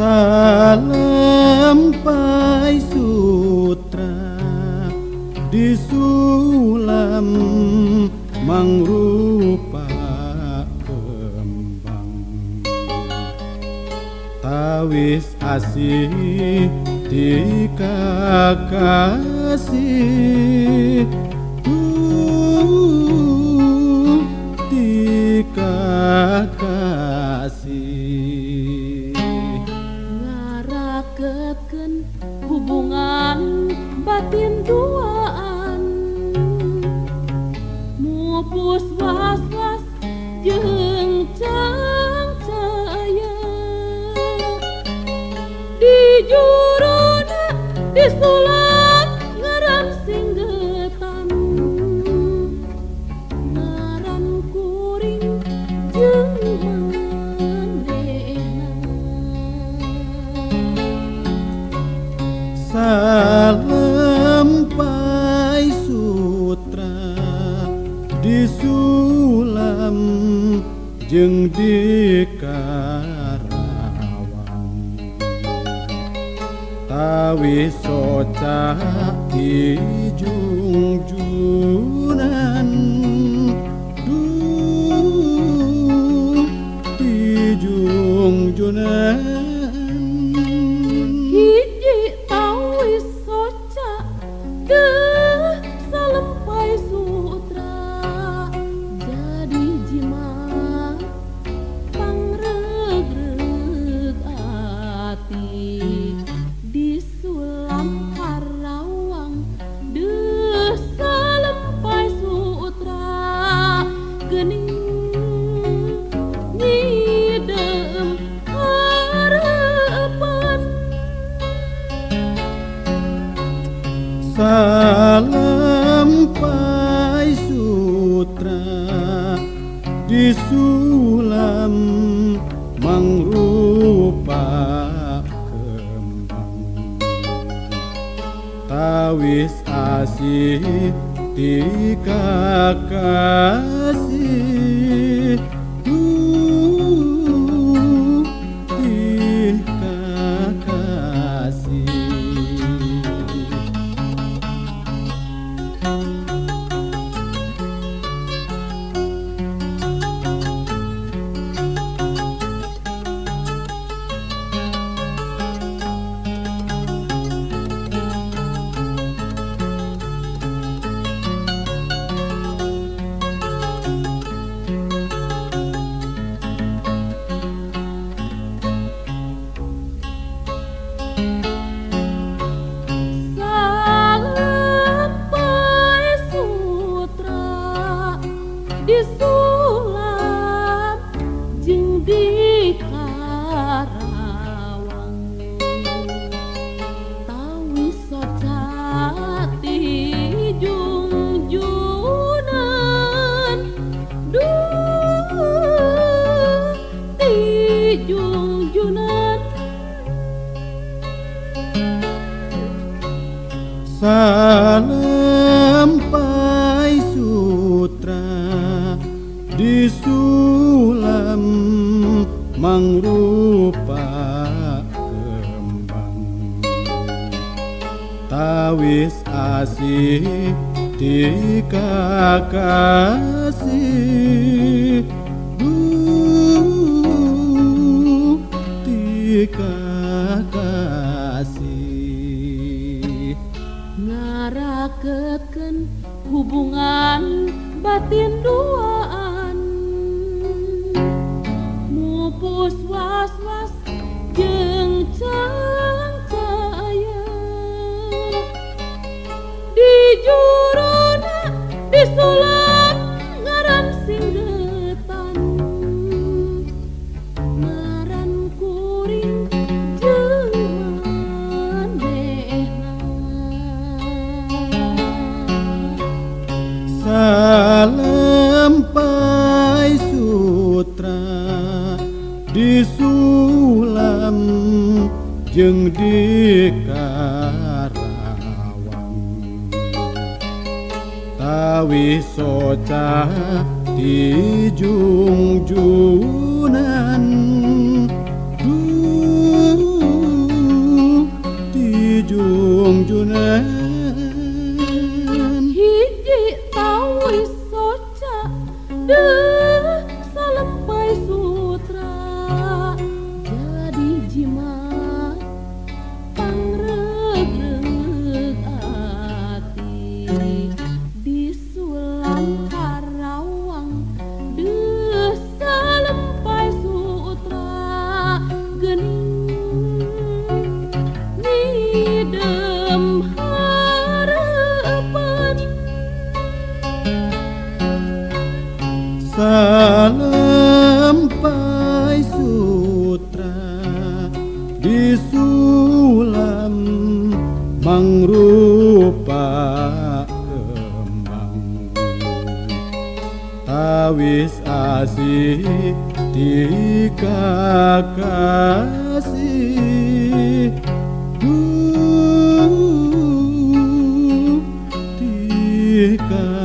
Salampai sutra disulam mangrupa kembang. Tawis asih dikakasih Duh, dikakasih batin duaan mupus was-was jeung cangcaya di juruna disulap disulam jeng dikarawang tawi soca ijung-jung Salampai sutra disulam mangrupa kembang. Tawis asih dikakasih Duh, Salampai sutra disulam mangrupa kembang. Tawis asih dikakasih Duh, dikakasih hubungan batin duaan. Mupus was-was jeng cangcaya Di juruna disulam Selempai sutra disulam jeng di Karawang. Tawi soca di jungjunan di jungjunan nidem harapan. Salempai sutra di sulam mangrupa asih di kakasih good.